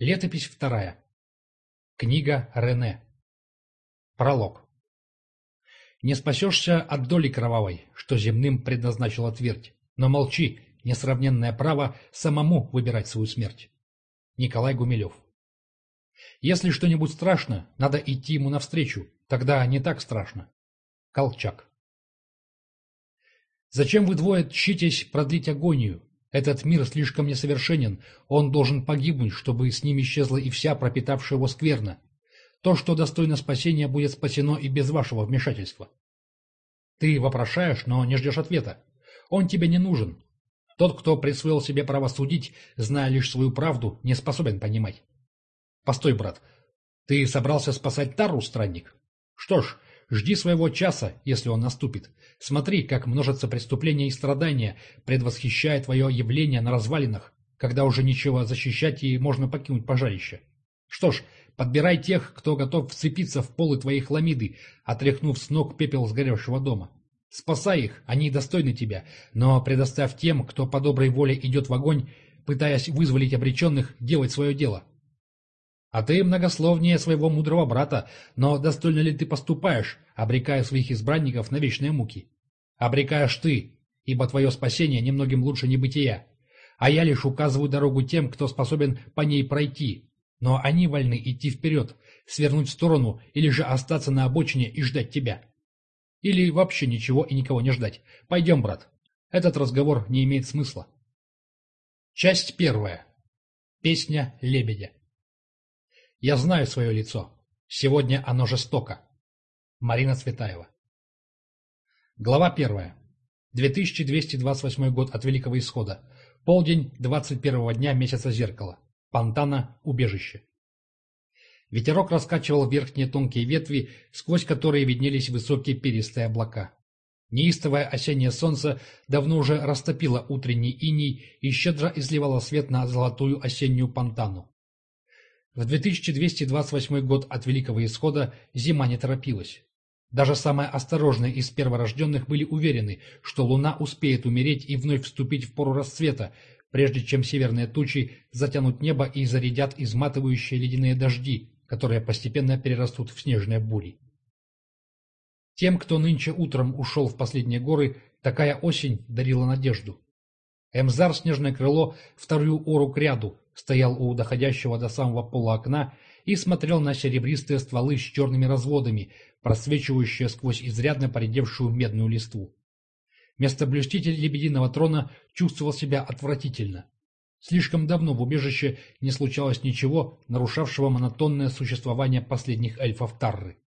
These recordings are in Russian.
Летопись вторая. Книга Рене. Пролог. Не спасешься от доли кровавой, что земным предназначила твердь, но молчи, несравненное право самому выбирать свою смерть. Николай Гумилев. Если что-нибудь страшно, надо идти ему навстречу, тогда не так страшно. Колчак. Зачем вы двое тщитесь продлить агонию? Этот мир слишком несовершенен, он должен погибнуть, чтобы с ним исчезла и вся пропитавшая его скверна. То, что достойно спасения, будет спасено и без вашего вмешательства. Ты вопрошаешь, но не ждешь ответа. Он тебе не нужен. Тот, кто присвоил себе право судить, зная лишь свою правду, не способен понимать. Постой, брат, ты собрался спасать Тару, странник? Что ж, жди своего часа, если он наступит. Смотри, как множатся преступления и страдания, предвосхищая твое явление на развалинах, когда уже ничего защищать и можно покинуть пожарище. Что ж, подбирай тех, кто готов вцепиться в полы твоей хламиды, отряхнув с ног пепел сгоревшего дома. Спасай их, они достойны тебя, но предоставь тем, кто по доброй воле идет в огонь, пытаясь вызволить обреченных, делать свое дело. А ты многословнее своего мудрого брата, но достойно ли ты поступаешь, обрекая своих избранников на вечные муки? Обрекаешь ты, ибо твое спасение немногим лучше небытия. А я лишь указываю дорогу тем, кто способен по ней пройти. Но они вольны идти вперед, свернуть в сторону или же остаться на обочине и ждать тебя. Или вообще ничего и никого не ждать. Пойдем, брат. Этот разговор не имеет смысла. Часть первая. Песня лебедя. Я знаю свое лицо. Сегодня оно жестоко. Марина Цветаева. Глава первая. 2228 год от Великого Исхода. Полдень 21 дня месяца зеркала. Пантана, убежище. Ветерок раскачивал верхние тонкие ветви, сквозь которые виднелись высокие перистые облака. Неистовое осеннее солнце давно уже растопило утренний иней и щедро изливало свет на золотую осеннюю пантану. В 2228 год от Великого Исхода зима не торопилась. Даже самые осторожные из перворожденных были уверены, что Луна успеет умереть и вновь вступить в пору расцвета, прежде чем северные тучи затянут небо и зарядят изматывающие ледяные дожди, которые постепенно перерастут в снежные бури. Тем, кто нынче утром ушел в последние горы, такая осень дарила надежду. Эмзар Снежное Крыло вторую ору к ряду, стоял у доходящего до самого пола окна и смотрел на серебристые стволы с черными разводами, просвечивающие сквозь изрядно поредевшую медную листву. Местоблюститель лебединого трона чувствовал себя отвратительно. Слишком давно в убежище не случалось ничего, нарушавшего монотонное существование последних эльфов Тарры.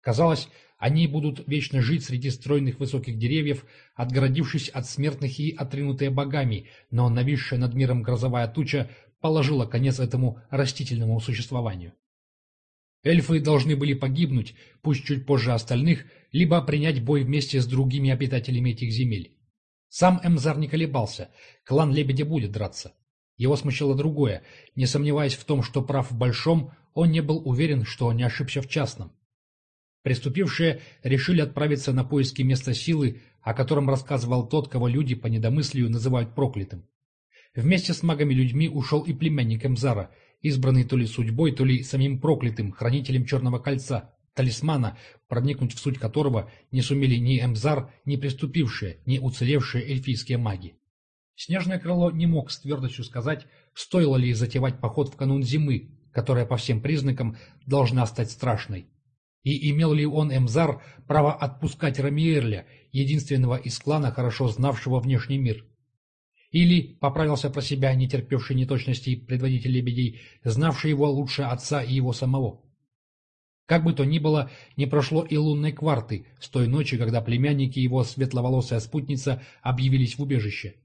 Казалось, они будут вечно жить среди стройных высоких деревьев, отгородившись от смертных и отринутые богами, но нависшая над миром грозовая туча положила конец этому растительному существованию. Эльфы должны были погибнуть, пусть чуть позже остальных, либо принять бой вместе с другими обитателями этих земель. Сам Эмзар не колебался, клан Лебедя будет драться. Его смущало другое, не сомневаясь в том, что прав в большом, он не был уверен, что не ошибся в частном. Преступившие решили отправиться на поиски места силы, о котором рассказывал тот, кого люди по недомыслию называют проклятым. Вместе с магами-людьми ушел и племянник Эмзара, избранный то ли судьбой, то ли самим проклятым, хранителем Черного Кольца, талисмана, проникнуть в суть которого не сумели ни Эмзар, ни приступившие, ни уцелевшие эльфийские маги. Снежное крыло не мог с твердостью сказать, стоило ли затевать поход в канун зимы, которая по всем признакам должна стать страшной. И имел ли он, Эмзар, право отпускать Рамиерля, единственного из клана, хорошо знавшего внешний мир? Или, поправился про себя, не терпевший неточностей предводитель лебедей, знавший его лучше отца и его самого? Как бы то ни было, не прошло и лунной кварты с той ночи, когда племянники его светловолосая спутница объявились в убежище.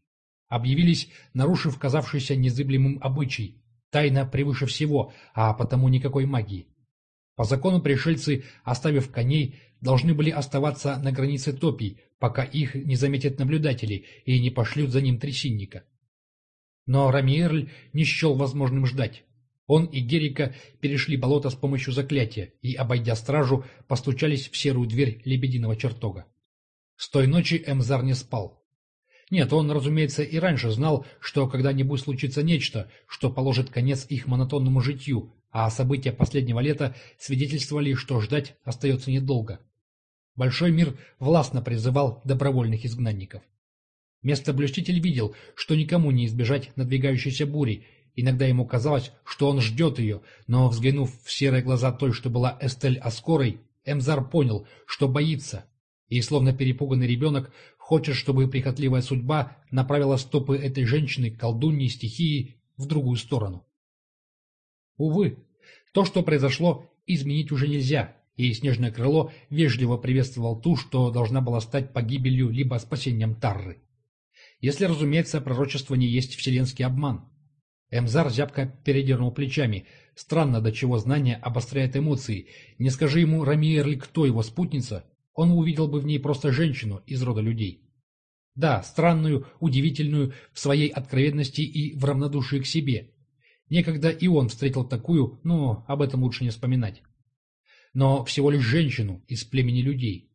Объявились, нарушив казавшийся незыблемым обычай, тайна превыше всего, а потому никакой магии. По закону пришельцы, оставив коней, должны были оставаться на границе топий, пока их не заметят наблюдатели и не пошлют за ним трясинника. Но Рамиерль не счел возможным ждать. Он и Герика перешли болото с помощью заклятия и, обойдя стражу, постучались в серую дверь лебединого чертога. С той ночи Эмзар не спал. Нет, он, разумеется, и раньше знал, что когда-нибудь случится нечто, что положит конец их монотонному житью, а события последнего лета свидетельствовали, что ждать остается недолго. Большой мир властно призывал добровольных изгнанников. Местоблюститель видел, что никому не избежать надвигающейся бури, иногда ему казалось, что он ждет ее, но, взглянув в серые глаза той, что была Эстель Аскорой, Эмзар понял, что боится, и, словно перепуганный ребенок, хочет, чтобы прихотливая судьба направила стопы этой женщины, колдуньи, стихии, в другую сторону. Увы, то, что произошло, изменить уже нельзя, и снежное крыло вежливо приветствовал ту, что должна была стать погибелью либо спасением Тарры. Если, разумеется, пророчество не есть вселенский обман. Эмзар зябко передернул плечами. Странно, до чего знание обостряет эмоции. Не скажи ему, Рамиер ли кто его спутница, он увидел бы в ней просто женщину из рода людей. Да, странную, удивительную в своей откровенности и в равнодушии к себе. Некогда и он встретил такую, но об этом лучше не вспоминать. Но всего лишь женщину из племени людей.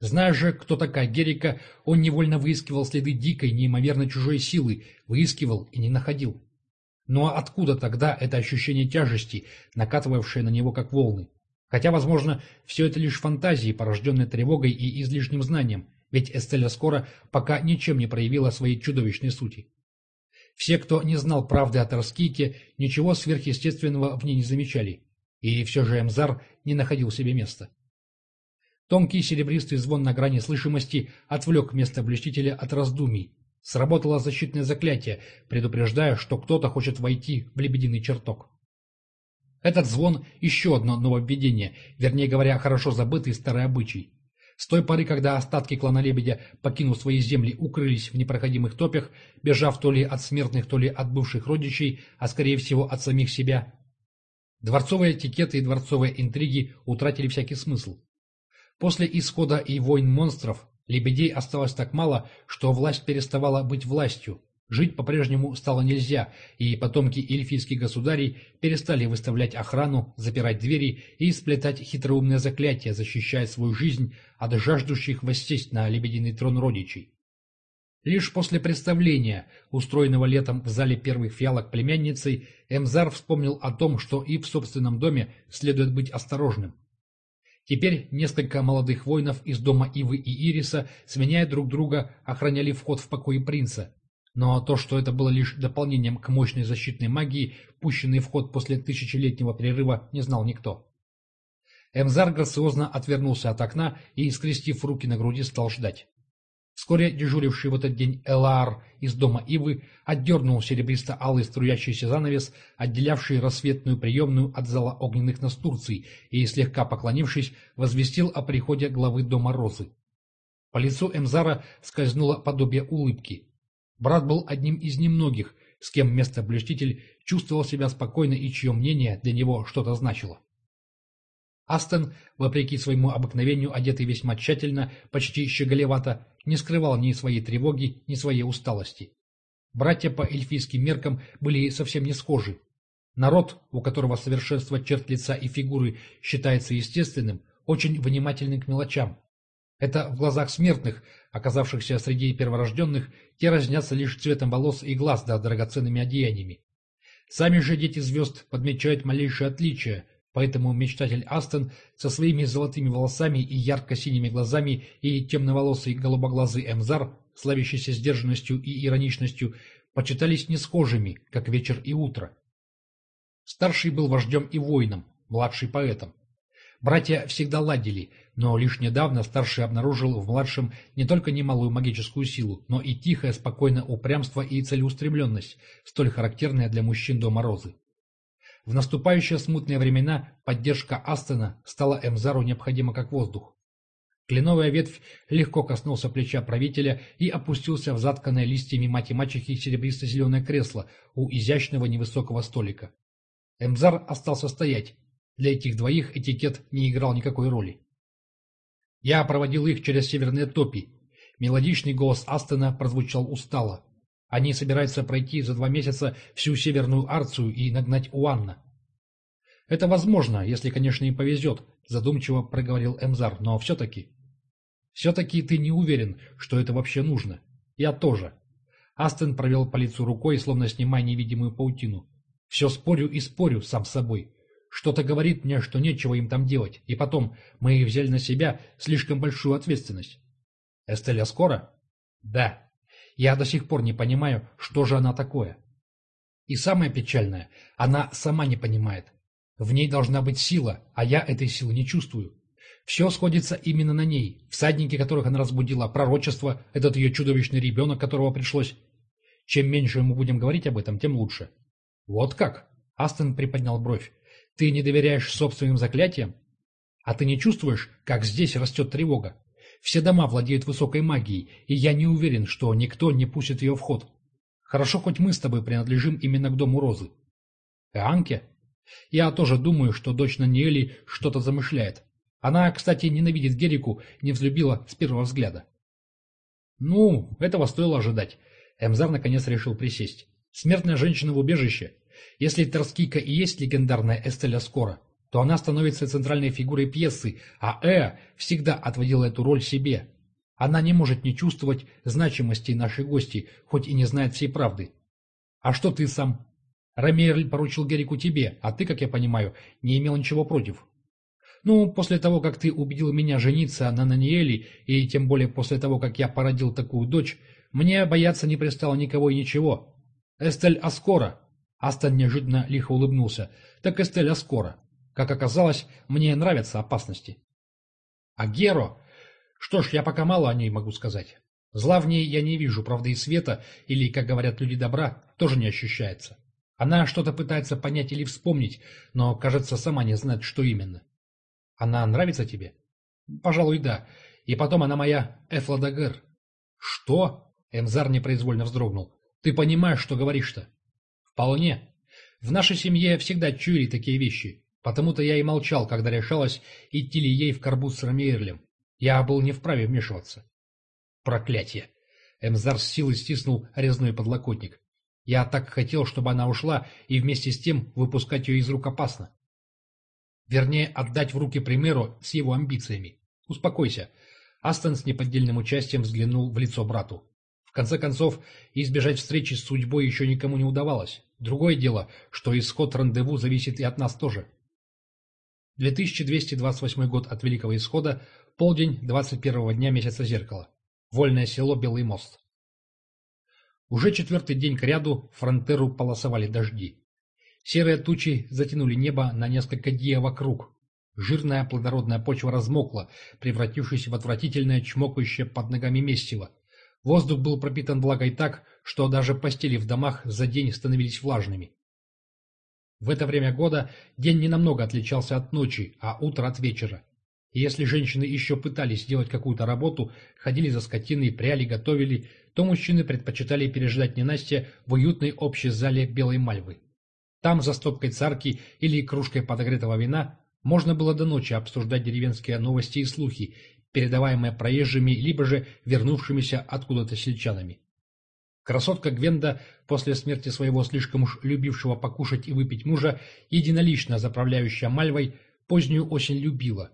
Зная же, кто такая Герика, он невольно выискивал следы дикой, неимоверно чужой силы, выискивал и не находил. Но откуда тогда это ощущение тяжести, накатывавшее на него как волны? Хотя, возможно, все это лишь фантазии, порожденные тревогой и излишним знанием, ведь Эстеля скоро пока ничем не проявила своей чудовищной сути. Все, кто не знал правды о Торскике, ничего сверхъестественного в ней не замечали, и все же Эмзар не находил себе места. Тонкий серебристый звон на грани слышимости отвлек место блюстителя от раздумий. Сработало защитное заклятие, предупреждая, что кто-то хочет войти в лебединый чертог. Этот звон – еще одно нововведение, вернее говоря, хорошо забытый старый обычай. С той поры, когда остатки клана Лебедя, покинув свои земли, укрылись в непроходимых топях, бежав то ли от смертных, то ли от бывших родичей, а скорее всего от самих себя, дворцовые этикеты и дворцовые интриги утратили всякий смысл. После исхода и войн монстров лебедей осталось так мало, что власть переставала быть властью, Жить по-прежнему стало нельзя, и потомки эльфийских государей перестали выставлять охрану, запирать двери и сплетать хитроумные заклятия, защищая свою жизнь от жаждущих воссесть на лебединый трон родичей. Лишь после представления, устроенного летом в зале первых фиалок племянницей, Эмзар вспомнил о том, что и в собственном доме следует быть осторожным. Теперь несколько молодых воинов из дома Ивы и Ириса, сменяя друг друга, охраняли вход в покои принца, но то, что это было лишь дополнением к мощной защитной магии, пущенной в ход после тысячелетнего перерыва, не знал никто. Эмзар грациозно отвернулся от окна и, скрестив руки на груди, стал ждать. Вскоре дежуривший в этот день Элаар из дома Ивы отдернул серебристо-алый струящийся занавес, отделявший рассветную приемную от зала огненных настурций, и, слегка поклонившись, возвестил о приходе главы дома Розы. По лицу Эмзара скользнуло подобие улыбки. Брат был одним из немногих, с кем местоблюститель чувствовал себя спокойно и чье мнение для него что-то значило. Астон, вопреки своему обыкновению, одетый весьма тщательно, почти щеголевато, не скрывал ни своей тревоги, ни своей усталости. Братья по эльфийским меркам были совсем не схожи. Народ, у которого совершенство черт лица и фигуры считается естественным, очень внимательный к мелочам, это в глазах смертных, оказавшихся среди перворожденных, те разнятся лишь цветом волос и глаз да драгоценными одеяниями. Сами же дети звезд подмечают малейшие отличия, поэтому мечтатель Астон со своими золотыми волосами и ярко-синими глазами и темноволосый голубоглазый Эмзар, славящийся сдержанностью и ироничностью, почитались несхожими, как вечер и утро. Старший был вождем и воином, младший поэтом. Братья всегда ладили, но лишь недавно старший обнаружил в младшем не только немалую магическую силу, но и тихое, спокойное упрямство и целеустремленность, столь характерная для мужчин Дома Розы. В наступающие смутные времена поддержка Астена стала Эмзару необходима как воздух. Кленовая ветвь легко коснулся плеча правителя и опустился в затканное листьями мать и мачехи серебристо-зеленое кресло у изящного невысокого столика. Эмзар остался стоять, для этих двоих этикет не играл никакой роли. Я проводил их через северные топи. Мелодичный голос Астона прозвучал устало. Они собираются пройти за два месяца всю Северную Арцию и нагнать Уанна. «Это возможно, если, конечно, им повезет», — задумчиво проговорил Эмзар, — «но все-таки...» «Все-таки ты не уверен, что это вообще нужно. Я тоже. Астон провел по лицу рукой, словно снимая невидимую паутину. Все спорю и спорю сам с собой. Что-то говорит мне, что нечего им там делать. И потом, мы взяли на себя слишком большую ответственность. Эстеля скоро? Да. Я до сих пор не понимаю, что же она такое. И самое печальное, она сама не понимает. В ней должна быть сила, а я этой силы не чувствую. Все сходится именно на ней. Всадники, которых она разбудила, пророчество, этот ее чудовищный ребенок, которого пришлось. Чем меньше мы будем говорить об этом, тем лучше. Вот как? Астон приподнял бровь. Ты не доверяешь собственным заклятиям? А ты не чувствуешь, как здесь растет тревога? Все дома владеют высокой магией, и я не уверен, что никто не пустит ее в ход. Хорошо, хоть мы с тобой принадлежим именно к дому Розы. Анке? Я тоже думаю, что дочь Наниэли что-то замышляет. Она, кстати, ненавидит Герику, не взлюбила с первого взгляда. Ну, этого стоило ожидать. Эмзар наконец решил присесть. Смертная женщина в убежище. Если Торскика и есть легендарная Эстеля Скоро, то она становится центральной фигурой пьесы, а Э всегда отводила эту роль себе. Она не может не чувствовать значимости нашей гости, хоть и не знает всей правды. А что ты сам? Рамейрль поручил Герику тебе, а ты, как я понимаю, не имел ничего против. Ну, после того, как ты убедил меня жениться на Наниэле, и тем более после того, как я породил такую дочь, мне бояться не пристало никого и ничего. Эстель Аскора. Астон неожиданно лихо улыбнулся. Так Эстель Аскора. Как оказалось, мне нравятся опасности. А Геро... Что ж, я пока мало о ней могу сказать. Зла в ней я не вижу, правда и света, или, как говорят люди добра, тоже не ощущается. Она что-то пытается понять или вспомнить, но, кажется, сама не знает, что именно. Она нравится тебе? Пожалуй, да. И потом она моя Эфладагер. Что? Эмзар непроизвольно вздрогнул. Ты понимаешь, что говоришь-то? Вполне. В нашей семье всегда чуяли такие вещи. Потому-то я и молчал, когда решалось, идти ли ей в карбуз с Рамиерлем. Я был не вправе вмешиваться. Проклятие! Эмзар с силой стиснул резной подлокотник. Я так хотел, чтобы она ушла, и вместе с тем выпускать ее из рук опасно. Вернее, отдать в руки примеру с его амбициями. Успокойся. Астон с неподдельным участием взглянул в лицо брату. Конце концов, избежать встречи с судьбой еще никому не удавалось. Другое дело, что исход рандеву зависит и от нас тоже. 2228 год от Великого Исхода, полдень 21 дня месяца зеркала. Вольное село Белый мост. Уже четвертый день кряду фронтеру полосовали дожди. Серые тучи затянули небо на несколько дия вокруг. Жирная плодородная почва размокла, превратившись в отвратительное чмокающее под ногами месиво. Воздух был пропитан влагой так, что даже постели в домах за день становились влажными. В это время года день не намного отличался от ночи, а утро от вечера. И если женщины еще пытались сделать какую-то работу, ходили за скотиной, пряли, готовили, то мужчины предпочитали переждать ненастье в уютной общей зале Белой Мальвы. Там, за стопкой царки или кружкой подогретого вина, можно было до ночи обсуждать деревенские новости и слухи, передаваемые проезжими, либо же вернувшимися откуда-то сельчанами. Красотка Гвенда, после смерти своего слишком уж любившего покушать и выпить мужа, единолично заправляющая Мальвой, позднюю осень любила.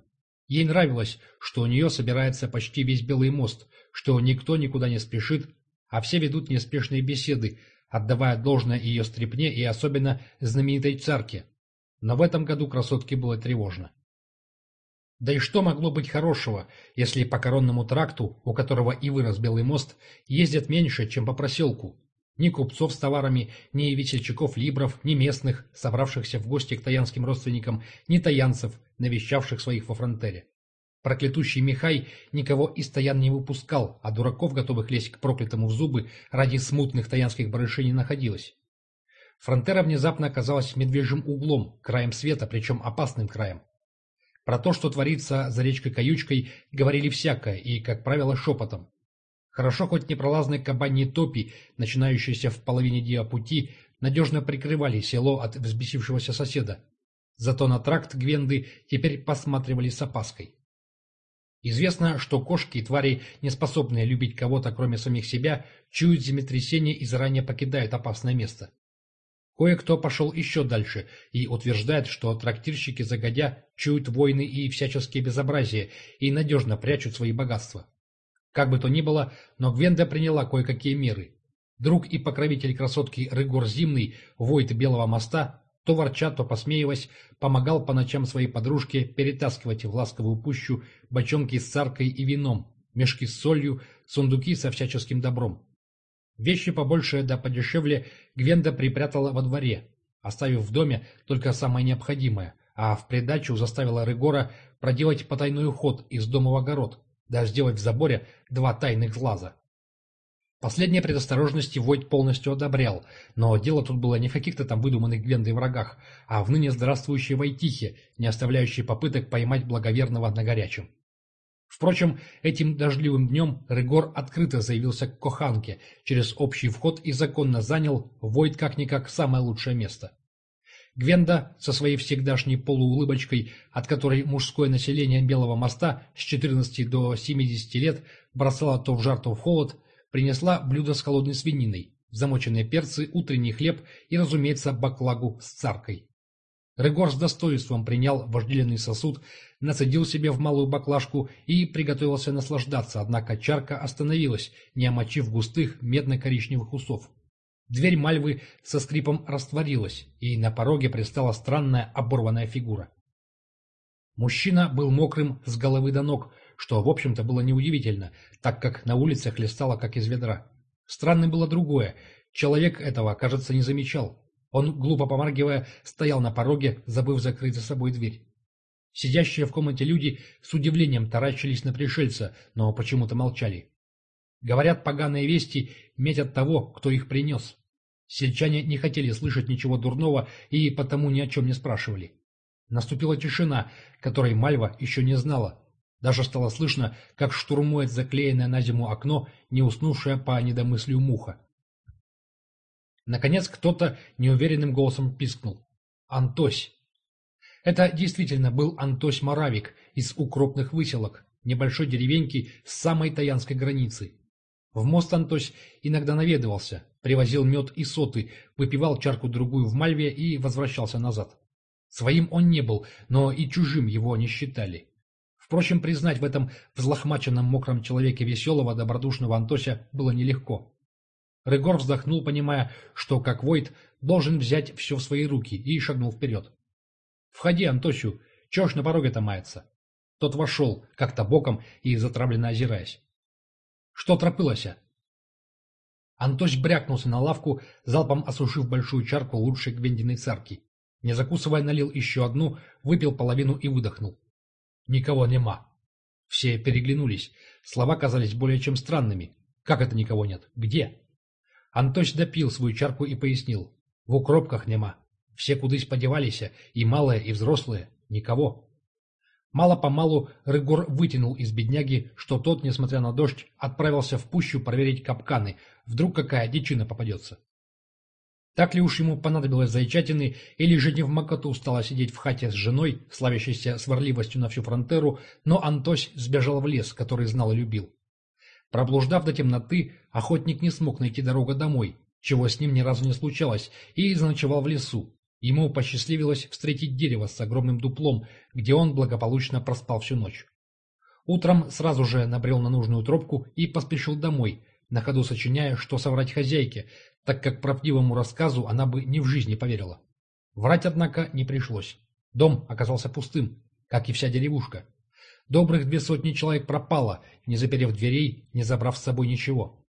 Ей нравилось, что у нее собирается почти весь Белый мост, что никто никуда не спешит, а все ведут неспешные беседы, отдавая должное ее стрепне и особенно знаменитой царке. Но в этом году красотке было тревожно. Да и что могло быть хорошего, если по коронному тракту, у которого и вырос Белый мост, ездят меньше, чем по проселку? Ни купцов с товарами, ни весельчаков-либров, ни местных, собравшихся в гости к таянским родственникам, ни таянцев, навещавших своих во фронтере. Проклятущий Михай никого из таян не выпускал, а дураков, готовых лезть к проклятому в зубы, ради смутных таянских барышей не находилось. Фронтера внезапно оказалась медвежьим углом, краем света, причем опасным краем. Про то, что творится за речкой-каючкой, говорили всякое и, как правило, шепотом. Хорошо хоть непролазные кабаньи топи, начинающиеся в половине диапути, надежно прикрывали село от взбесившегося соседа. Зато на тракт Гвенды теперь посматривали с опаской. Известно, что кошки и твари, не способные любить кого-то, кроме самих себя, чуют землетрясение и заранее покидают опасное место. Кое-кто пошел еще дальше и утверждает, что трактирщики загодя чуют войны и всяческие безобразия и надежно прячут свои богатства. Как бы то ни было, но Гвенда приняла кое-какие меры. Друг и покровитель красотки Рыгор Зимный, Войт Белого моста, то ворча, то посмеиваясь, помогал по ночам своей подружке перетаскивать в ласковую пущу бочонки с царкой и вином, мешки с солью, сундуки со всяческим добром. Вещи побольше да подешевле Гвенда припрятала во дворе, оставив в доме только самое необходимое, а в придачу заставила Рыгора проделать потайной уход из дома в огород, да сделать в заборе два тайных глаза. Последние предосторожности Войт полностью одобрял, но дело тут было не в каких-то там выдуманных Гвендой врагах, а в ныне здравствующей Войтихе, не оставляющей попыток поймать благоверного на горячем. Впрочем, этим дождливым днем Рыгор открыто заявился к Коханке через общий вход и законно занял Войт как-никак самое лучшее место. Гвенда со своей всегдашней полуулыбочкой, от которой мужское население Белого моста с 14 до 70 лет бросало то в жар, то в холод, принесла блюдо с холодной свининой, замоченные перцы, утренний хлеб и, разумеется, баклагу с царкой. Регор с достоинством принял вожделенный сосуд, насадил себе в малую баклажку и приготовился наслаждаться, однако чарка остановилась, не омочив густых медно-коричневых усов. Дверь Мальвы со скрипом растворилась, и на пороге пристала странная оборванная фигура. Мужчина был мокрым с головы до ног, что, в общем-то, было неудивительно, так как на улице хлестало, как из ведра. Странным было другое. Человек этого, кажется, не замечал. Он, глупо помаргивая, стоял на пороге, забыв закрыть за собой дверь. Сидящие в комнате люди с удивлением таращились на пришельца, но почему-то молчали. Говорят, поганые вести метят того, кто их принес. Сельчане не хотели слышать ничего дурного и потому ни о чем не спрашивали. Наступила тишина, которой Мальва еще не знала. Даже стало слышно, как штурмует заклеенное на зиму окно, не уснувшая по недомыслию муха. Наконец кто-то неуверенным голосом пискнул. «Антось!» Это действительно был Антось Моравик из укропных выселок, небольшой деревеньки с самой таянской границы. В мост Антось иногда наведывался, привозил мед и соты, выпивал чарку-другую в Мальве и возвращался назад. Своим он не был, но и чужим его не считали. Впрочем, признать в этом взлохмаченном мокром человеке веселого, добродушного Антося было нелегко. Рыгор вздохнул, понимая, что, как Войт, должен взять все в свои руки, и шагнул вперед. «Входи, Антосю, чего ж на пороге-то мается?» Тот вошел, как-то боком и затравленно озираясь. «Что тропылося?» Антось брякнулся на лавку, залпом осушив большую чарку лучшей гвендиной царки. Не закусывая, налил еще одну, выпил половину и выдохнул. «Никого нема». Все переглянулись. Слова казались более чем странными. «Как это никого нет? Где?» Антось допил свою чарку и пояснил. «В укропках нема. Все кудысь подевались, и малые, и взрослые. Никого». Мало-помалу Рыгор вытянул из бедняги, что тот, несмотря на дождь, отправился в пущу проверить капканы. Вдруг какая дичина попадется. Так ли уж ему понадобилось зайчатины, или же не в макоту стала сидеть в хате с женой, славящейся сварливостью на всю фронтеру, но Антось сбежал в лес, который знал и любил. Проблуждав до темноты, охотник не смог найти дорогу домой, чего с ним ни разу не случалось, и заночевал в лесу. Ему посчастливилось встретить дерево с огромным дуплом, где он благополучно проспал всю ночь. Утром сразу же набрел на нужную тропку и поспешил домой, на ходу сочиняя, что соврать хозяйке, так как правдивому рассказу она бы ни в жизни поверила. Врать, однако, не пришлось. Дом оказался пустым, как и вся деревушка. Добрых две сотни человек пропало, не заперев дверей, не забрав с собой ничего.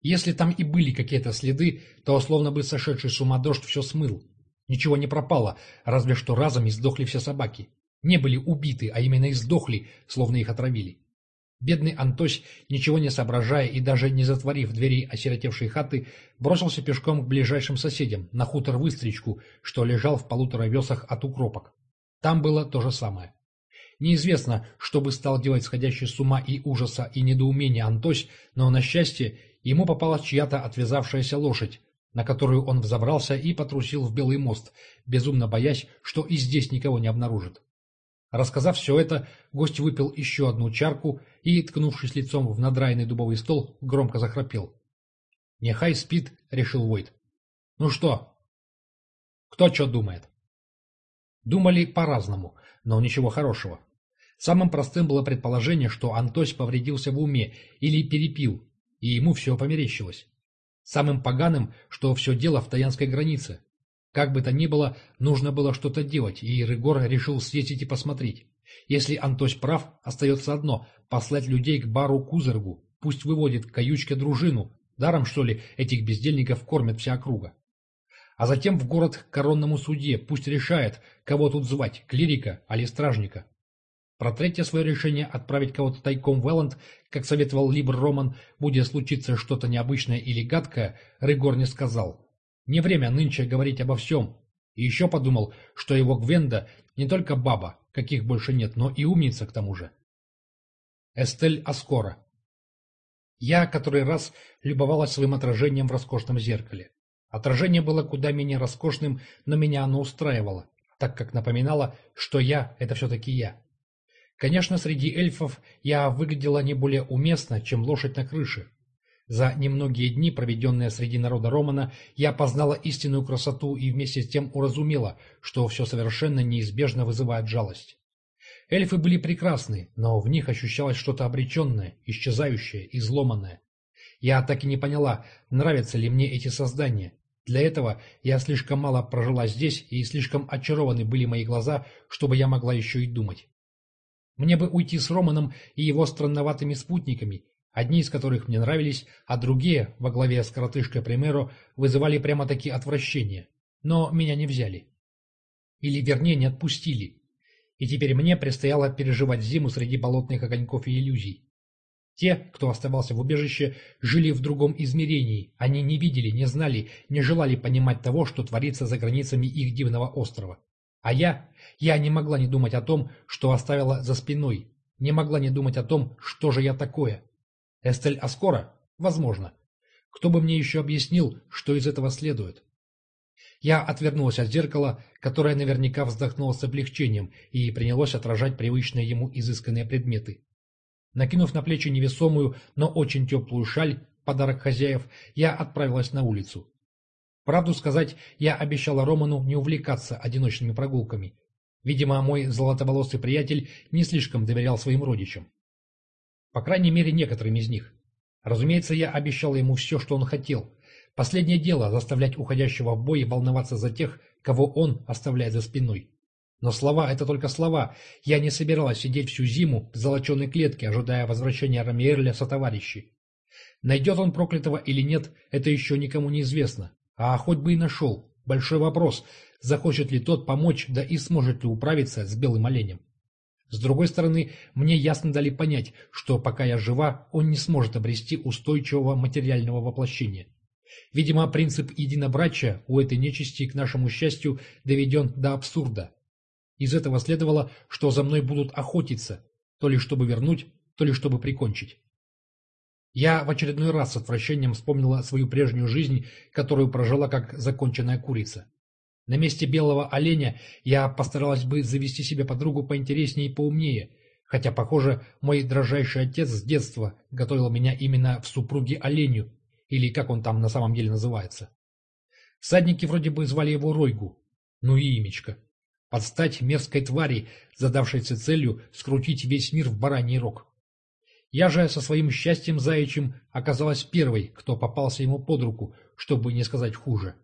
Если там и были какие-то следы, то словно бы сошедший с ума дождь все смыл. Ничего не пропало, разве что разом издохли все собаки. Не были убиты, а именно издохли, словно их отравили. Бедный Антось, ничего не соображая и даже не затворив двери осиротевшей хаты, бросился пешком к ближайшим соседям, на хутор Выстричку, что лежал в полутора весах от укропок. Там было то же самое. Неизвестно, что бы стал делать сходящий с ума и ужаса и недоумения Антось, но, на счастье, ему попалась чья-то отвязавшаяся лошадь, на которую он взобрался и потрусил в Белый мост, безумно боясь, что и здесь никого не обнаружит. Рассказав все это, гость выпил еще одну чарку и, ткнувшись лицом в надраенный дубовый стол, громко захрапел. «Нехай спит», — решил Войт. «Ну что?» «Кто что думает?» Думали по-разному, но ничего хорошего. Самым простым было предположение, что Антось повредился в уме или перепил, и ему все померещилось. Самым поганым, что все дело в таянской границе. Как бы то ни было, нужно было что-то делать, и Рыгор решил съездить и посмотреть. Если Антось прав, остается одно – послать людей к бару Кузергу, пусть выводит каючке дружину, даром, что ли, этих бездельников кормят вся округа. А затем в город к коронному суде, пусть решает, кого тут звать, клирика или стражника. Про третье свое решение отправить кого-то тайком в Элленд, как советовал Либр Роман, будет случиться что-то необычное или гадкое, Рыгор не сказал. Не время нынче говорить обо всем. И еще подумал, что его Гвенда не только баба, каких больше нет, но и умница к тому же. Эстель Аскора Я который раз любовалась своим отражением в роскошном зеркале. Отражение было куда менее роскошным, но меня оно устраивало, так как напоминало, что я — это все-таки я. Конечно, среди эльфов я выглядела не более уместно, чем лошадь на крыше. За немногие дни, проведенные среди народа Романа, я познала истинную красоту и вместе с тем уразумела, что все совершенно неизбежно вызывает жалость. Эльфы были прекрасны, но в них ощущалось что-то обреченное, исчезающее, изломанное. Я так и не поняла, нравятся ли мне эти создания. Для этого я слишком мало прожила здесь, и слишком очарованы были мои глаза, чтобы я могла еще и думать. Мне бы уйти с Романом и его странноватыми спутниками, одни из которых мне нравились, а другие, во главе с коротышкой Примеро, вызывали прямо-таки отвращение. Но меня не взяли. Или, вернее, не отпустили. И теперь мне предстояло переживать зиму среди болотных огоньков и иллюзий. Те, кто оставался в убежище, жили в другом измерении. Они не видели, не знали, не желали понимать того, что творится за границами их дивного острова. А я, я не могла не думать о том, что оставила за спиной, не могла не думать о том, что же я такое. Эстель Аскора? Возможно. Кто бы мне еще объяснил, что из этого следует? Я отвернулась от зеркала, которое наверняка вздохнуло с облегчением и принялось отражать привычные ему изысканные предметы. Накинув на плечи невесомую, но очень теплую шаль, подарок хозяев, я отправилась на улицу. Правду сказать, я обещала Роману не увлекаться одиночными прогулками. Видимо, мой золотоволосый приятель не слишком доверял своим родичам. По крайней мере, некоторым из них. Разумеется, я обещала ему все, что он хотел. Последнее дело – заставлять уходящего в бой волноваться за тех, кого он оставляет за спиной. Но слова – это только слова. Я не собиралась сидеть всю зиму в золоченой клетке, ожидая возвращения Рамиерля со товарищей. Найдет он проклятого или нет, это еще никому не известно. А хоть бы и нашел. Большой вопрос, захочет ли тот помочь, да и сможет ли управиться с белым оленем. С другой стороны, мне ясно дали понять, что пока я жива, он не сможет обрести устойчивого материального воплощения. Видимо, принцип единобрачия у этой нечисти, к нашему счастью, доведен до абсурда. Из этого следовало, что за мной будут охотиться, то ли чтобы вернуть, то ли чтобы прикончить. Я в очередной раз с отвращением вспомнила свою прежнюю жизнь, которую прожила как законченная курица. На месте белого оленя я постаралась бы завести себе подругу поинтереснее и поумнее, хотя, похоже, мой дрожайший отец с детства готовил меня именно в супруге оленю, или как он там на самом деле называется. Всадники вроде бы звали его Ройгу. Ну и имечко. Подстать мерзкой твари, задавшейся целью скрутить весь мир в бараний рог. Я же со своим счастьем заячьим оказалась первой, кто попался ему под руку, чтобы не сказать хуже.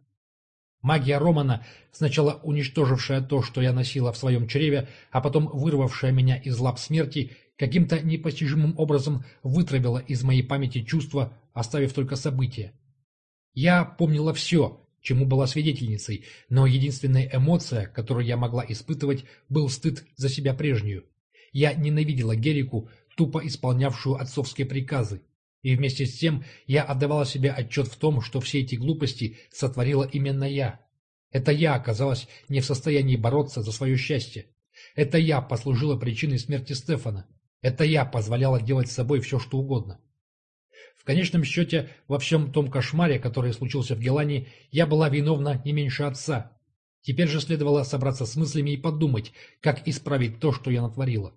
Магия Романа, сначала уничтожившая то, что я носила в своем чреве, а потом вырвавшая меня из лап смерти, каким-то непостижимым образом вытравила из моей памяти чувства, оставив только события. Я помнила все, чему была свидетельницей, но единственная эмоция, которую я могла испытывать, был стыд за себя прежнюю. Я ненавидела Герику, тупо исполнявшую отцовские приказы. И вместе с тем я отдавала себе отчет в том, что все эти глупости сотворила именно я. Это я оказалась не в состоянии бороться за свое счастье. Это я послужила причиной смерти Стефана. Это я позволяла делать с собой все, что угодно. В конечном счете, во всем том кошмаре, который случился в Гелане, я была виновна не меньше отца. Теперь же следовало собраться с мыслями и подумать, как исправить то, что я натворила.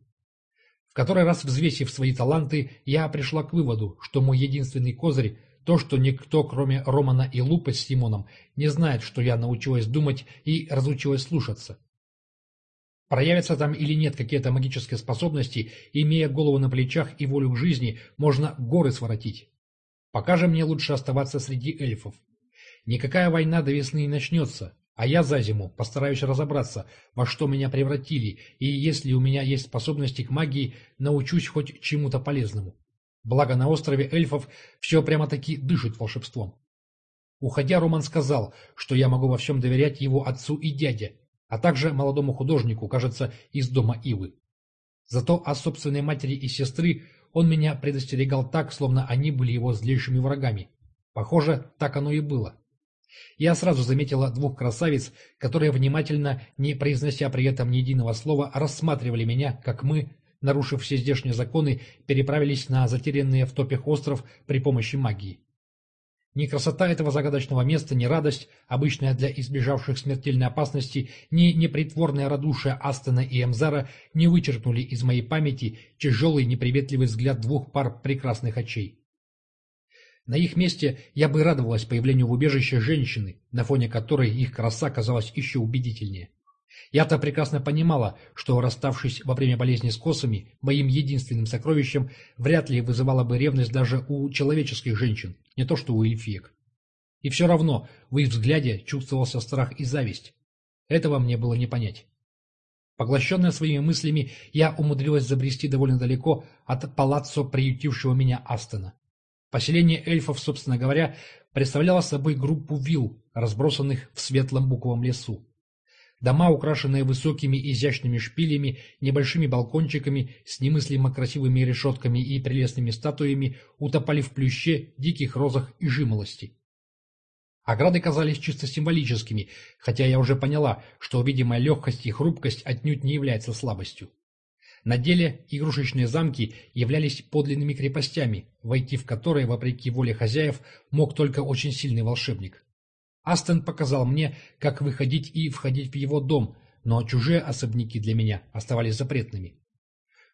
В который раз взвесив свои таланты, я пришла к выводу, что мой единственный козырь – то, что никто, кроме Романа и Лупы с Симоном, не знает, что я научилась думать и разучилась слушаться. Проявятся там или нет какие-то магические способности, имея голову на плечах и волю к жизни, можно горы своротить. Пока же мне лучше оставаться среди эльфов. Никакая война до весны не начнется, а я за зиму постараюсь разобраться, во что меня превратили, и если у меня есть способности к магии, научусь хоть чему-то полезному. Благо на острове эльфов все прямо-таки дышит волшебством. Уходя, Роман сказал, что я могу во всем доверять его отцу и дяде, а также молодому художнику, кажется, из дома Ивы. Зато о собственной матери и сестры он меня предостерегал так, словно они были его злейшими врагами. Похоже, так оно и было. Я сразу заметила двух красавиц, которые внимательно, не произнося при этом ни единого слова, рассматривали меня, как мы, нарушив все здешние законы, переправились на затерянный в топях остров при помощи магии. Ни красота этого загадочного места, ни радость, обычная для избежавших смертельной опасности, ни непритворное радушие Астона и Эмзара не вычеркнули из моей памяти тяжелый неприветливый взгляд двух пар прекрасных очей. На их месте я бы радовалась появлению в убежище женщины, на фоне которой их краса казалась еще убедительнее. Я-то прекрасно понимала, что, расставшись во время болезни с косами, моим единственным сокровищем вряд ли вызывала бы ревность даже у человеческих женщин, не то что у эльфиек. И все равно в их взгляде чувствовался страх и зависть. Этого мне было не понять. Поглощенная своими мыслями, я умудрилась забрести довольно далеко от палаццо приютившего меня Астона. Поселение эльфов, собственно говоря, представляло собой группу вилл, разбросанных в светлом буковом лесу. Дома, украшенные высокими изящными шпилями, небольшими балкончиками с немыслимо красивыми решетками и прелестными статуями, утопали в плюще, диких розах и жимолости. Ограды казались чисто символическими, хотя я уже поняла, что видимая легкость и хрупкость отнюдь не является слабостью. На деле игрушечные замки являлись подлинными крепостями, войти в которые, вопреки воле хозяев, мог только очень сильный волшебник. Астон показал мне, как выходить и входить в его дом, но чужие особняки для меня оставались запретными.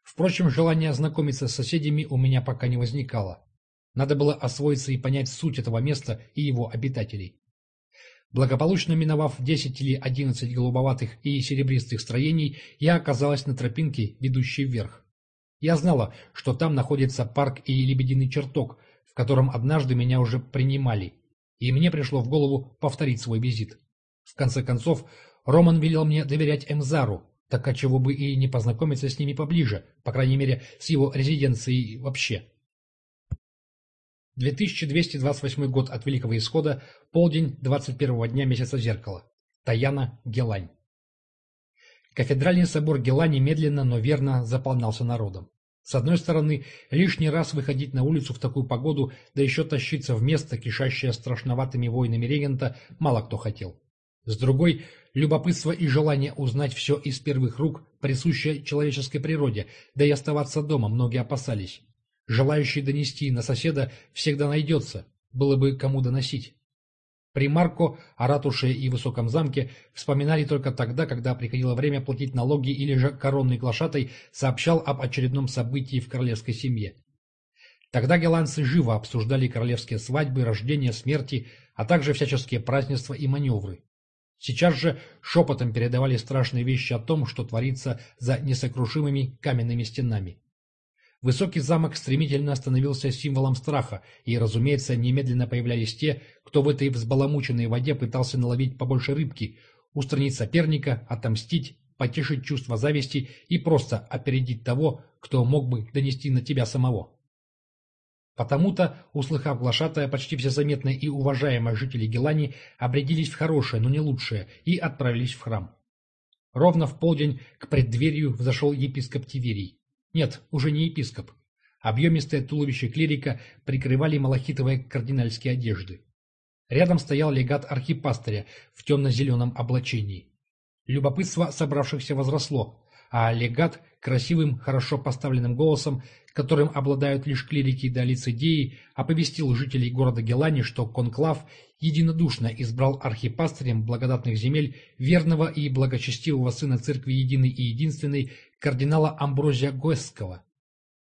Впрочем, желание ознакомиться с соседями у меня пока не возникало. Надо было освоиться и понять суть этого места и его обитателей. Благополучно миновав 10 или 11 голубоватых и серебристых строений, я оказалась на тропинке, ведущей вверх. Я знала, что там находится парк и лебединый чертог, в котором однажды меня уже принимали, и мне пришло в голову повторить свой визит. В конце концов, Роман велел мне доверять Эмзару, так а чего бы и не познакомиться с ними поближе, по крайней мере, с его резиденцией вообще. 2228 год от Великого Исхода, полдень 21 дня месяца зеркала. Таяна, Гелань. Кафедральный собор Гелани медленно, но верно заполнялся народом. С одной стороны, лишний раз выходить на улицу в такую погоду, да еще тащиться в место, кишащее страшноватыми войнами регента, мало кто хотел. С другой, любопытство и желание узнать все из первых рук, присущее человеческой природе, да и оставаться дома многие опасались. Желающий донести на соседа всегда найдется, было бы кому доносить. При Марко о ратуше и высоком замке вспоминали только тогда, когда приходило время платить налоги или же коронный глашатай сообщал об очередном событии в королевской семье. Тогда голландцы живо обсуждали королевские свадьбы, рождения, смерти, а также всяческие празднества и маневры. Сейчас же шепотом передавали страшные вещи о том, что творится за несокрушимыми каменными стенами. Высокий замок стремительно становился символом страха, и, разумеется, немедленно появлялись те, кто в этой взбаламученной воде пытался наловить побольше рыбки, устранить соперника, отомстить, потешить чувство зависти и просто опередить того, кто мог бы донести на тебя самого. Потому-то, услыхав глашатая, почти все заметные и уважаемые жители Гелани обрядились в хорошее, но не лучшее, и отправились в храм. Ровно в полдень к преддверию взошел епископ Тиверий. Нет, уже не епископ. Объемистое туловище клирика прикрывали малахитовые кардинальские одежды. Рядом стоял легат архипастыря в темно-зеленом облачении. Любопытство собравшихся возросло, а легат красивым, хорошо поставленным голосом, которым обладают лишь клирики да лицедеи, оповестил жителей города Гелани, что конклав единодушно избрал архипастырем благодатных земель верного и благочестивого сына церкви единой и единственной кардинала Амброзия Гойского.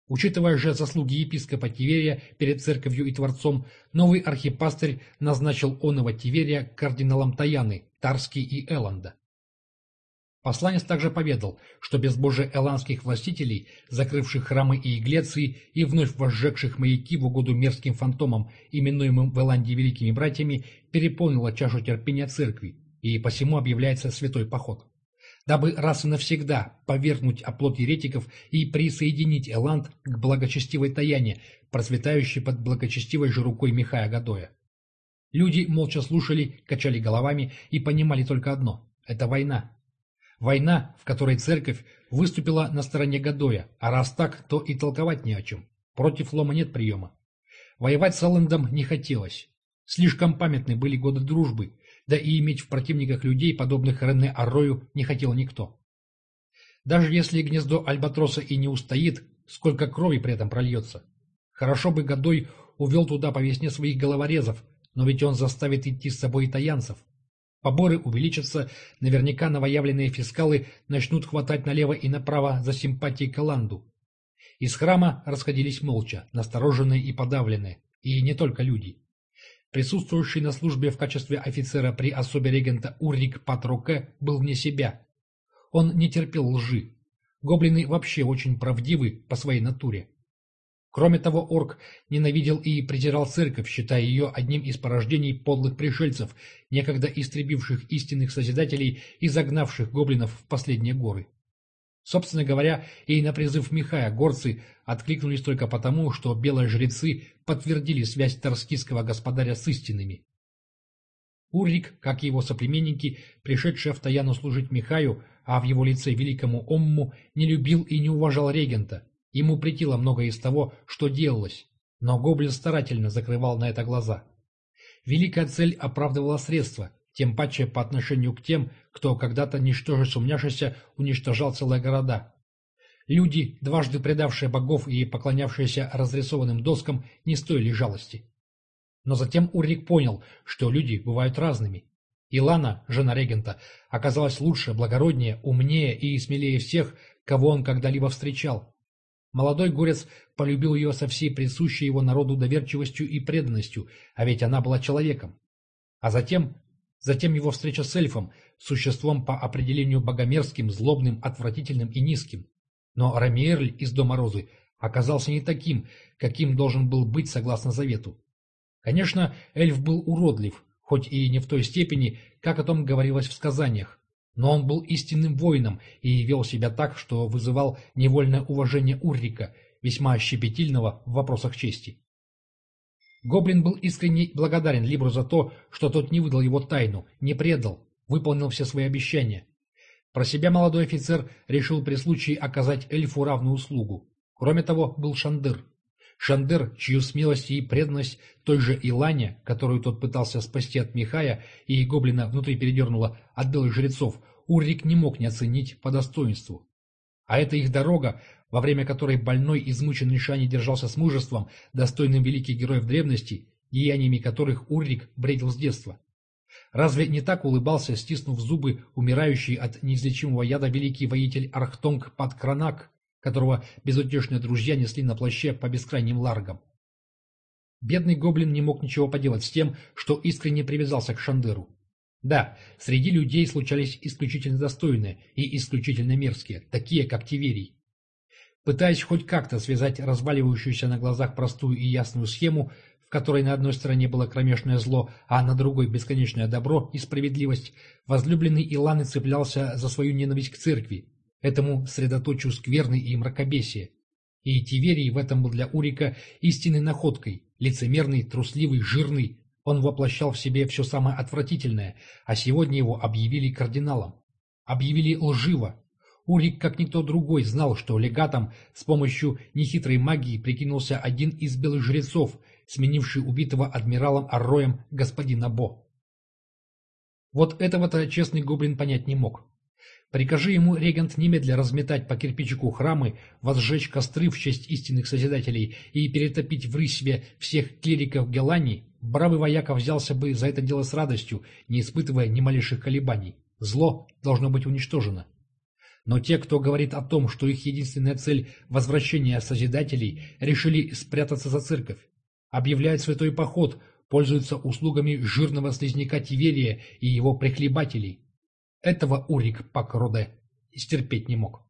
Учитывая же заслуги епископа Тиверия перед церковью и Творцом, новый архипастырь назначил оного Тиверия кардиналом Таяны, Тарски и Элланда. Посланец также поведал, что безбожие эландских властителей, закрывших храмы и иглеции и вновь возжегших маяки в угоду мерзким фантомам, именуемым в Эландии великими братьями, переполнило чашу терпения церкви, и посему объявляется святой поход. Дабы раз и навсегда повергнуть оплот еретиков и присоединить Эланд к благочестивой Таяне, процветающей под благочестивой же рукой Михая Гадоя. Люди молча слушали, качали головами и понимали только одно – это война. Война, в которой церковь выступила на стороне Гадоя, а раз так, то и толковать не о чем. Против лома нет приема. Воевать с Эллендом не хотелось. Слишком памятны были годы дружбы, да и иметь в противниках людей, подобных Рене Аррою, не хотел никто. Даже если гнездо Альбатроса и не устоит, сколько крови при этом прольется. Хорошо бы Годой увел туда по весне своих головорезов, но ведь он заставит идти с собой итальянцев. Поборы увеличатся, наверняка новоявленные фискалы начнут хватать налево и направо за симпатии к Эланду. Из храма расходились молча, настороженные и подавленные, и не только люди. Присутствующий на службе в качестве офицера при особе регента Урик Патроке был вне себя. Он не терпел лжи. Гоблины вообще очень правдивы по своей натуре. Кроме того, орк ненавидел и презирал церковь, считая ее одним из порождений подлых пришельцев, некогда истребивших истинных созидателей и загнавших гоблинов в последние горы. Собственно говоря, и на призыв Михая горцы откликнулись только потому, что белые жрецы подтвердили связь торскистского господаря с истинными. Уррик, как и его соплеменники, пришедшие в Таяну служить Михаю, а в его лице великому Омму, не любил и не уважал регента, Ему претило многое из того, что делалось, но гоблин старательно закрывал на это глаза. Великая цель оправдывала средства, тем паче по отношению к тем, кто когда-то, ничтоже сумняшися, уничтожал целые города. Люди, дважды предавшие богов и поклонявшиеся разрисованным доскам, не стоили жалости. Но затем Урик понял, что люди бывают разными. Илана, жена регента, оказалась лучше, благороднее, умнее и смелее всех, кого он когда-либо встречал. Молодой горец полюбил ее со всей присущей его народу доверчивостью и преданностью, а ведь она была человеком. А затем, затем его встреча с эльфом, существом по определению богомерзким, злобным, отвратительным и низким. Но Рамиерль из Дома Розы оказался не таким, каким должен был быть согласно завету. Конечно, эльф был уродлив, хоть и не в той степени, как о том говорилось в сказаниях, но он был истинным воином и вел себя так, что вызывал невольное уважение Уррика, весьма щепетильного в вопросах чести. Гоблин был искренне благодарен Либру за то, что тот не выдал его тайну, не предал, выполнил все свои обещания. Про себя молодой офицер решил при случае оказать эльфу равную услугу. Кроме того, был Шандыр. Шандер, чью смелость и преданность той же Илане, которую тот пытался спасти от Михая, и гоблина внутри передернула от белых жрецов, Уррик не мог не оценить по достоинству. А это их дорога, во время которой больной, измученный Шани держался с мужеством, достойным великих героев древности, деяниями которых Уррик бредил с детства. Разве не так улыбался, стиснув зубы, умирающий от неизлечимого яда великий воитель Архтонг Паткранак, которого безутешные друзья несли на плаще по бескрайним ларгам. Бедный гоблин не мог ничего поделать с тем, что искренне привязался к Шандеру. Да, среди людей случались исключительно достойные и исключительно мерзкие, такие как Тиверий. Пытаясь хоть как-то связать разваливающуюся на глазах простую и ясную схему, в которой на одной стороне было кромешное зло, а на другой бесконечное добро и справедливость, возлюбленный Иланы цеплялся за свою ненависть к церкви, этому средоточию скверны и мракобесия. И Тиверий в этом был для Урика истинной находкой, лицемерный, трусливый, жирный. Он воплощал в себе все самое отвратительное, а сегодня его объявили кардиналом. Объявили лживо. Урик, как никто другой, знал, что легатом с помощью нехитрой магии прикинулся один из белых жрецов, сменивший убитого адмиралом Арроем господина Бо. Вот этого-то честный гоблин понять не мог. Прикажи ему, регент, немедля разметать по кирпичику храмы, возжечь костры в честь истинных Созидателей и перетопить в рысьве всех клириков Гелани, бравый вояка взялся бы за это дело с радостью, не испытывая ни малейших колебаний. Зло должно быть уничтожено. Но те, кто говорит о том, что их единственная цель – возвращение Созидателей, решили спрятаться за церковь. Объявляют святой поход, пользуются услугами жирного слизняка Тиверия и его прихлебателей – Этого Урик Пакроде стерпеть не мог.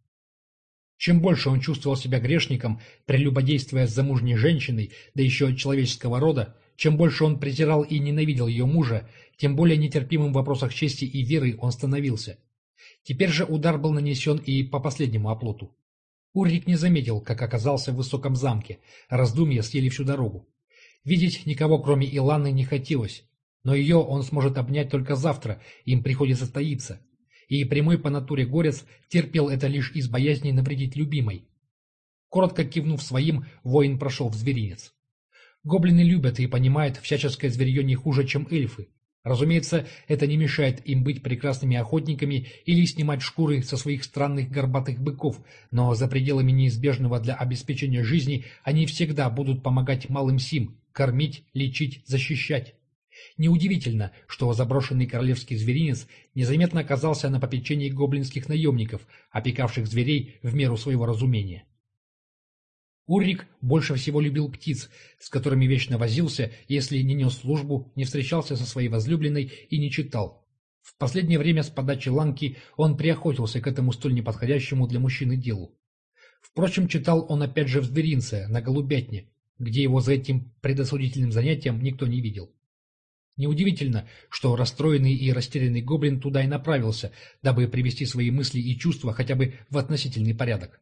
Чем больше он чувствовал себя грешником, прелюбодействуя с замужней женщиной, да еще человеческого рода, чем больше он презирал и ненавидел ее мужа, тем более нетерпимым в вопросах чести и веры он становился. Теперь же удар был нанесен и по последнему оплоту. Уррик не заметил, как оказался в высоком замке, раздумья съели всю дорогу. Видеть никого, кроме Иланы, не хотелось, но ее он сможет обнять только завтра, им приходится таиться. И прямой по натуре горец терпел это лишь из боязни навредить любимой. Коротко кивнув своим, воин прошел в зверинец. Гоблины любят и понимают всяческое зверье не хуже, чем эльфы. Разумеется, это не мешает им быть прекрасными охотниками или снимать шкуры со своих странных горбатых быков, но за пределами неизбежного для обеспечения жизни они всегда будут помогать малым сим, кормить, лечить, защищать. Неудивительно, что заброшенный королевский зверинец незаметно оказался на попечении гоблинских наемников, опекавших зверей в меру своего разумения. Уррик больше всего любил птиц, с которыми вечно возился, если не нес службу, не встречался со своей возлюбленной и не читал. В последнее время с подачи Ланки он приохотился к этому столь неподходящему для мужчины делу. Впрочем, читал он опять же в зверинце, на Голубятне, где его за этим предосудительным занятием никто не видел. Неудивительно, что расстроенный и растерянный гоблин туда и направился, дабы привести свои мысли и чувства хотя бы в относительный порядок.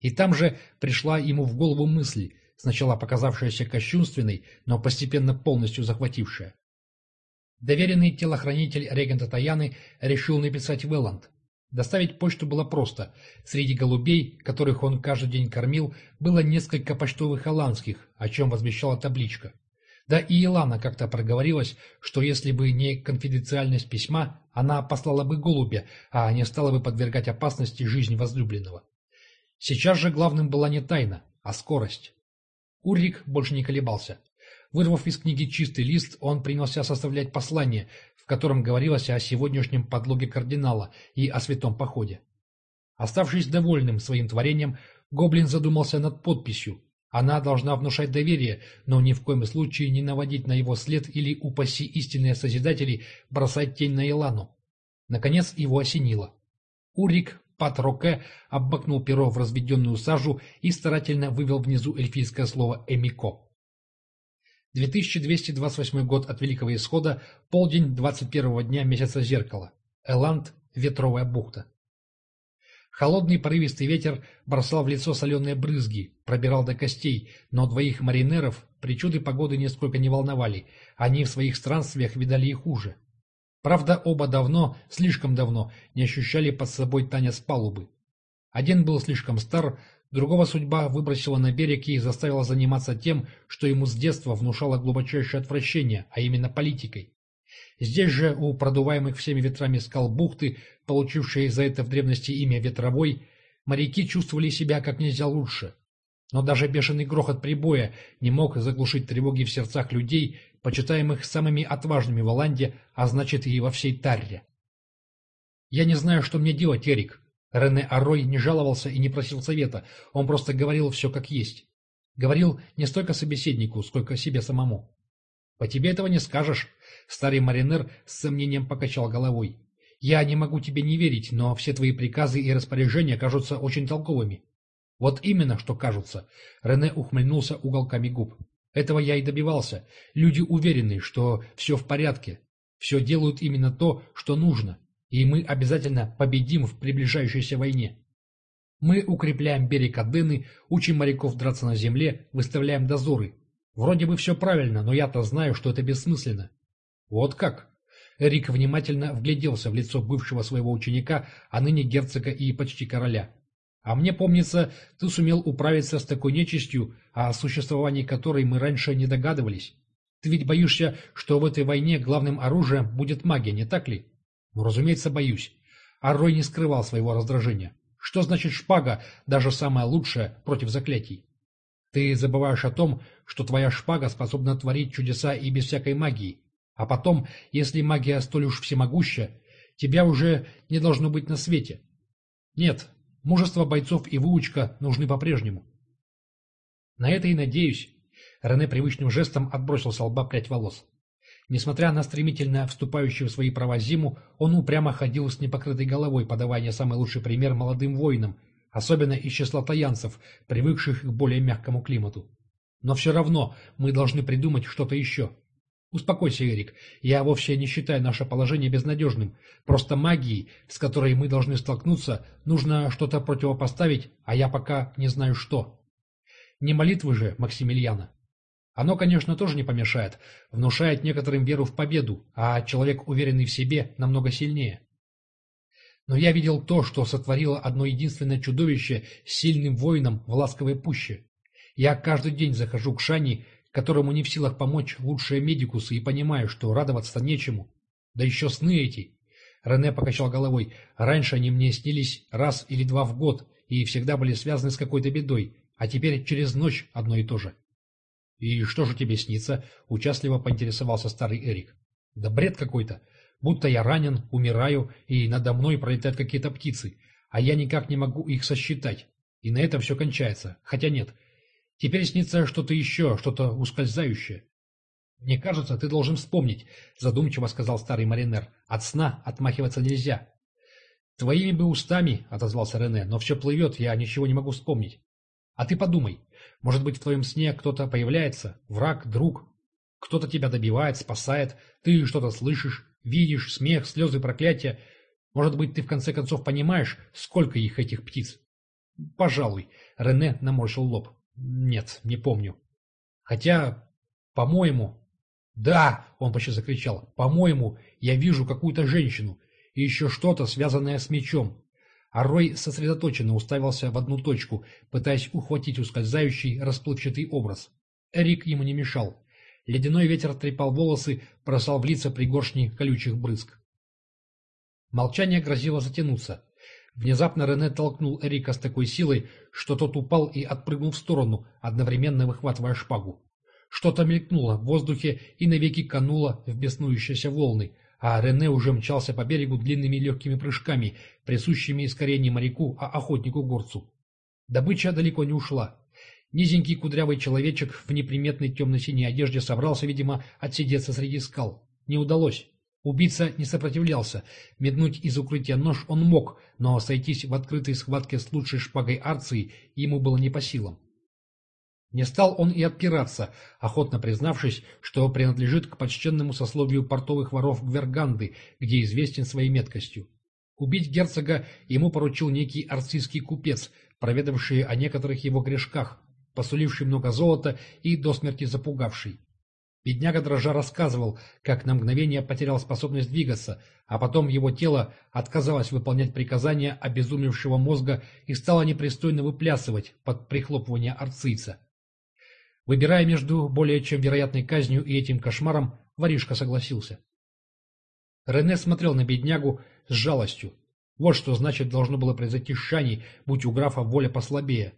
И там же пришла ему в голову мысль, сначала показавшаяся кощунственной, но постепенно полностью захватившая. Доверенный телохранитель регента Таяны решил написать в Элланд. Доставить почту было просто. Среди голубей, которых он каждый день кормил, было несколько почтовых голландских, о чем возвещала табличка. Да и Илана как-то проговорилась, что если бы не конфиденциальность письма, она послала бы голубя, а не стала бы подвергать опасности жизни возлюбленного. Сейчас же главным была не тайна, а скорость. Уррик больше не колебался. Вырвав из книги чистый лист, он принялся составлять послание, в котором говорилось о сегодняшнем подлоге кардинала и о святом походе. Оставшись довольным своим творением, Гоблин задумался над подписью. Она должна внушать доверие, но ни в коем случае не наводить на его след или, упаси истинные Созидатели, бросать тень на Илану. Наконец его осенило. Урик Пат-Роке обмакнул перо в разведенную сажу и старательно вывел внизу эльфийское слово «эмико». 2228 год от Великого Исхода, полдень 21 дня месяца Зеркала. Эланд, Ветровая бухта. Холодный порывистый ветер бросал в лицо соленые брызги, пробирал до костей, но двоих маринеров причуды погоды нисколько не волновали, они в своих странствиях видали и хуже. Правда, оба давно, слишком давно, не ощущали под собой танец палубы. Один был слишком стар, другого судьба выбросила на берег и заставила заниматься тем, что ему с детства внушало глубочайшее отвращение, а именно политикой. Здесь же, у продуваемых всеми ветрами скал бухты, получившей за это в древности имя Ветровой, моряки чувствовали себя как нельзя лучше. Но даже бешеный грохот прибоя не мог заглушить тревоги в сердцах людей, почитаемых самыми отважными в Оланде, а значит и во всей Тарре. «Я не знаю, что мне делать, Эрик». Рене Арой не жаловался и не просил совета, он просто говорил все как есть. Говорил не столько собеседнику, сколько себе самому. «По тебе этого не скажешь», — старый маринер с сомнением покачал головой. «Я не могу тебе не верить, но все твои приказы и распоряжения кажутся очень толковыми». «Вот именно, что кажутся», — Рене ухмыльнулся уголками губ. Этого я и добивался. Люди уверены, что все в порядке, все делают именно то, что нужно, и мы обязательно победим в приближающейся войне. Мы укрепляем берег Адены, учим моряков драться на земле, выставляем дозоры. Вроде бы все правильно, но я-то знаю, что это бессмысленно. Вот как? Эрик внимательно вгляделся в лицо бывшего своего ученика, а ныне герцога и почти короля. А мне помнится, ты сумел управиться с такой нечистью, о существовании которой мы раньше не догадывались. Ты ведь боишься, что в этой войне главным оружием будет магия, не так ли? Ну, разумеется, боюсь. А не скрывал своего раздражения. Что значит шпага, даже самая лучшая, против заклятий? Ты забываешь о том, что твоя шпага способна творить чудеса и без всякой магии. А потом, если магия столь уж всемогуща, тебя уже не должно быть на свете. Нет, Мужество бойцов и выучка нужны по-прежнему. На это и надеюсь. Рене привычным жестом отбросил с лба прядь волос. Несмотря на стремительно вступающую в свои права зиму, он упрямо ходил с непокрытой головой, подавая самый лучший пример молодым воинам, особенно из числа таянцев, привыкших к более мягкому климату. Но все равно мы должны придумать что-то еще. Успокойся, Эрик, я вовсе не считаю наше положение безнадежным. Просто магией, с которой мы должны столкнуться, нужно что-то противопоставить, а я пока не знаю что. Не молитвы же, Максимилиана. Оно, конечно, тоже не помешает, внушает некоторым веру в победу, а человек, уверенный в себе, намного сильнее. Но я видел то, что сотворило одно единственное чудовище с сильным воином в ласковой пуще. Я каждый день захожу к Шани, которому не в силах помочь лучшие медикусы, и понимаю, что радоваться нечему. Да еще сны эти. Рене покачал головой. Раньше они мне снились раз или два в год, и всегда были связаны с какой-то бедой, а теперь через ночь одно и то же. «И что же тебе снится?» — участливо поинтересовался старый Эрик. «Да бред какой-то. Будто я ранен, умираю, и надо мной пролетают какие-то птицы, а я никак не могу их сосчитать. И на этом все кончается. Хотя нет. Теперь снится что-то еще, что-то ускользающее. «Мне кажется, ты должен вспомнить», — задумчиво сказал старый маринер. «От сна отмахиваться нельзя». «Твоими бы устами», — отозвался Рене, — «но все плывет, я ничего не могу вспомнить». «А ты подумай, может быть, в твоем сне кто-то появляется, враг, друг. Кто-то тебя добивает, спасает, ты что-то слышишь, видишь, смех, слезы, проклятия. Может быть, ты в конце концов понимаешь, сколько их, этих птиц? Пожалуй. Рене наморщил лоб. Нет, не помню. Хотя, по-моему... Да, он почти закричал. По-моему, я вижу какую-то женщину и еще что-то, связанное с мечом. А Рой сосредоточенно уставился в одну точку, пытаясь ухватить ускользающий расплывчатый образ. Эрик ему не мешал. Ледяной ветер трепал волосы, бросал в лица пригоршни колючих брызг. Молчание грозило затянуться. Внезапно Рене толкнул Эрика с такой силой, что тот упал и отпрыгнул в сторону, одновременно выхватывая шпагу. Что-то мелькнуло в воздухе и навеки кануло в беснующиеся волны, а Рене уже мчался по берегу длинными легкими прыжками, присущими скорее не моряку, а охотнику-горцу. Добыча далеко не ушла. Низенький кудрявый человечек в неприметной темно-синей одежде собрался, видимо, отсидеться среди скал. Не удалось. Убийца не сопротивлялся. Меднуть из укрытия нож он мог, но сойтись в открытой схватке с лучшей шпагой Арции ему было не по силам. Не стал он и отпираться, охотно признавшись, что принадлежит к почтенному сословию портовых воров Гверганды, где известен своей меткостью. Убить герцога ему поручил некий арцийский купец, проведавший о некоторых его грешках, посуливший много золота и до смерти запугавший. Бедняга дрожа рассказывал, как на мгновение потерял способность двигаться, а потом его тело отказалось выполнять приказания обезумевшего мозга и стало непристойно выплясывать под прихлопывание арцийца. Выбирая между более чем вероятной казнью и этим кошмаром, воришка согласился. Рене смотрел на беднягу с жалостью. Вот что значит должно было произойти с Шаней, будь у графа воля послабее.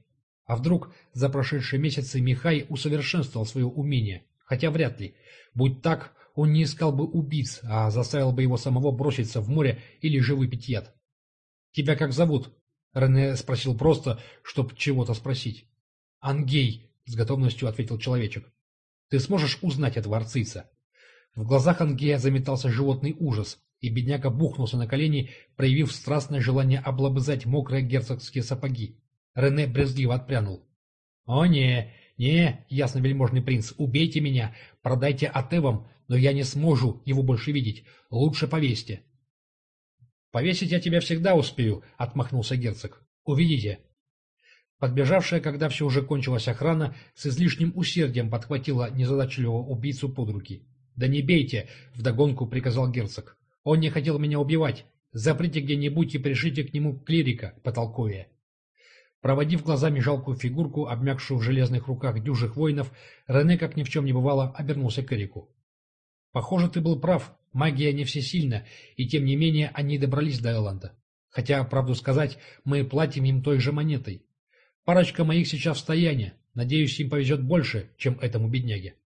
А вдруг за прошедшие месяцы Михай усовершенствовал свое умение? Хотя вряд ли. Будь так, он не искал бы убийц, а заставил бы его самого броситься в море или же выпить яд. «Тебя как зовут?» Рене спросил просто, чтоб чего-то спросить. «Ангей», — с готовностью ответил человечек. «Ты сможешь узнать этого арцийца?» В глазах Ангея заметался животный ужас, и бедняга бухнулся на колени, проявив страстное желание облобызать мокрые герцогские сапоги. Рене брезгливо отпрянул. «О не, не, ясно-вельможный принц, убейте меня, продайте Атевам, но я не сможу его больше видеть. Лучше повесьте». «Повесить я тебя всегда успею», — отмахнулся герцог. «Увидите». Подбежавшая, когда все уже кончилась охрана, с излишним усердием подхватила незадачливого убийцу под руки. «Да не бейте!» — вдогонку приказал герцог. «Он не хотел меня убивать. Заприте где-нибудь и пришлите к нему клирика, потолковее». Проводив глазами жалкую фигурку, обмякшую в железных руках дюжих воинов, Рене, как ни в чем не бывало, обернулся к Эрику. «Похоже, ты был прав. Магия не всесильна, и тем не менее они добрались до Элланда. Хотя, правду сказать, мы платим им той же монетой. Парочка моих сейчас в стоянии. Надеюсь, им повезет больше, чем этому бедняге».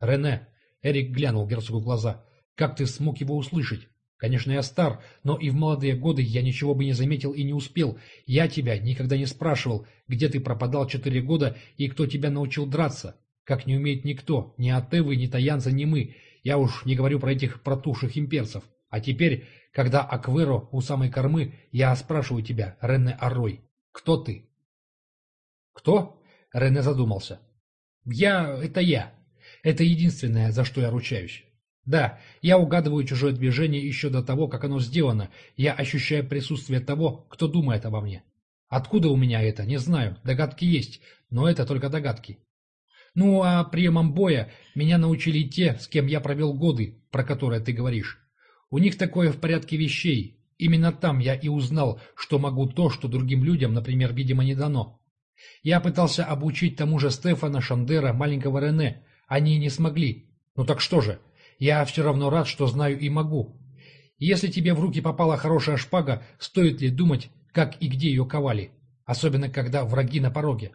«Рене», — Эрик глянул герцогу глаза, — «как ты смог его услышать? Конечно, я стар, но и в молодые годы я ничего бы не заметил и не успел. Я тебя никогда не спрашивал, где ты пропадал четыре года и кто тебя научил драться. Как не умеет никто, ни Атевы, ни Таянца, ни мы. Я уж не говорю про этих протухших имперцев. А теперь, когда Акверо у самой кормы, я спрашиваю тебя, Рене Аррой, кто ты? Кто? Рене задумался. Я — это я. Это единственное, за что я ручаюсь. Да, я угадываю чужое движение еще до того, как оно сделано. Я ощущаю присутствие того, кто думает обо мне. Откуда у меня это, не знаю. Догадки есть, но это только догадки. Ну, а приемом боя меня научили те, с кем я провел годы, про которые ты говоришь. У них такое в порядке вещей. Именно там я и узнал, что могу то, что другим людям, например, видимо, не дано. Я пытался обучить тому же Стефана, Шандера, маленького Рене. Они не смогли. Ну так что же, я все равно рад, что знаю и могу. Если тебе в руки попала хорошая шпага, стоит ли думать, как и где ее ковали? Особенно, когда враги на пороге.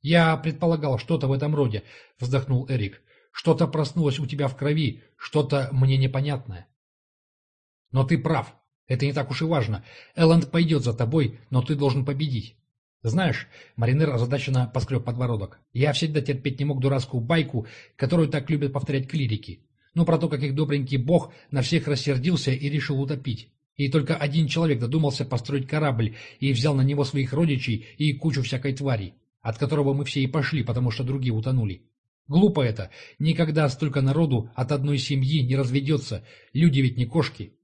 «Я предполагал что-то в этом роде», — вздохнул Эрик. «Что-то проснулось у тебя в крови, что-то мне непонятное». «Но ты прав. Это не так уж и важно. Элленд пойдет за тобой, но ты должен победить. Знаешь, Маринер озадаченно поскреб подбородок. Я всегда терпеть не мог дурацкую байку, которую так любят повторять клирики. Ну, про то, как их добренький бог на всех рассердился и решил утопить. И только один человек додумался построить корабль и взял на него своих родичей и кучу всякой твари от которого мы все и пошли, потому что другие утонули. Глупо это. Никогда столько народу от одной семьи не разведется. Люди ведь не кошки.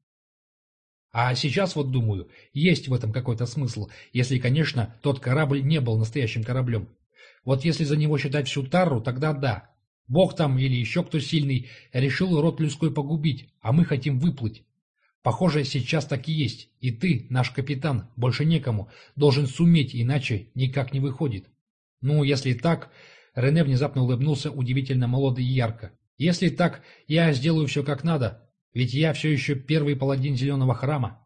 А сейчас вот думаю, есть в этом какой-то смысл, если, конечно, тот корабль не был настоящим кораблем. Вот если за него считать всю Тарру, тогда да. Бог там или еще кто сильный решил род людской погубить, а мы хотим выплыть. Похоже, сейчас так и есть. И ты, наш капитан, больше некому, должен суметь, иначе никак не выходит. Ну, если так... Рене внезапно улыбнулся удивительно молодо и ярко. Если так, я сделаю все как надо, ведь я все еще первый паладин Зеленого Храма.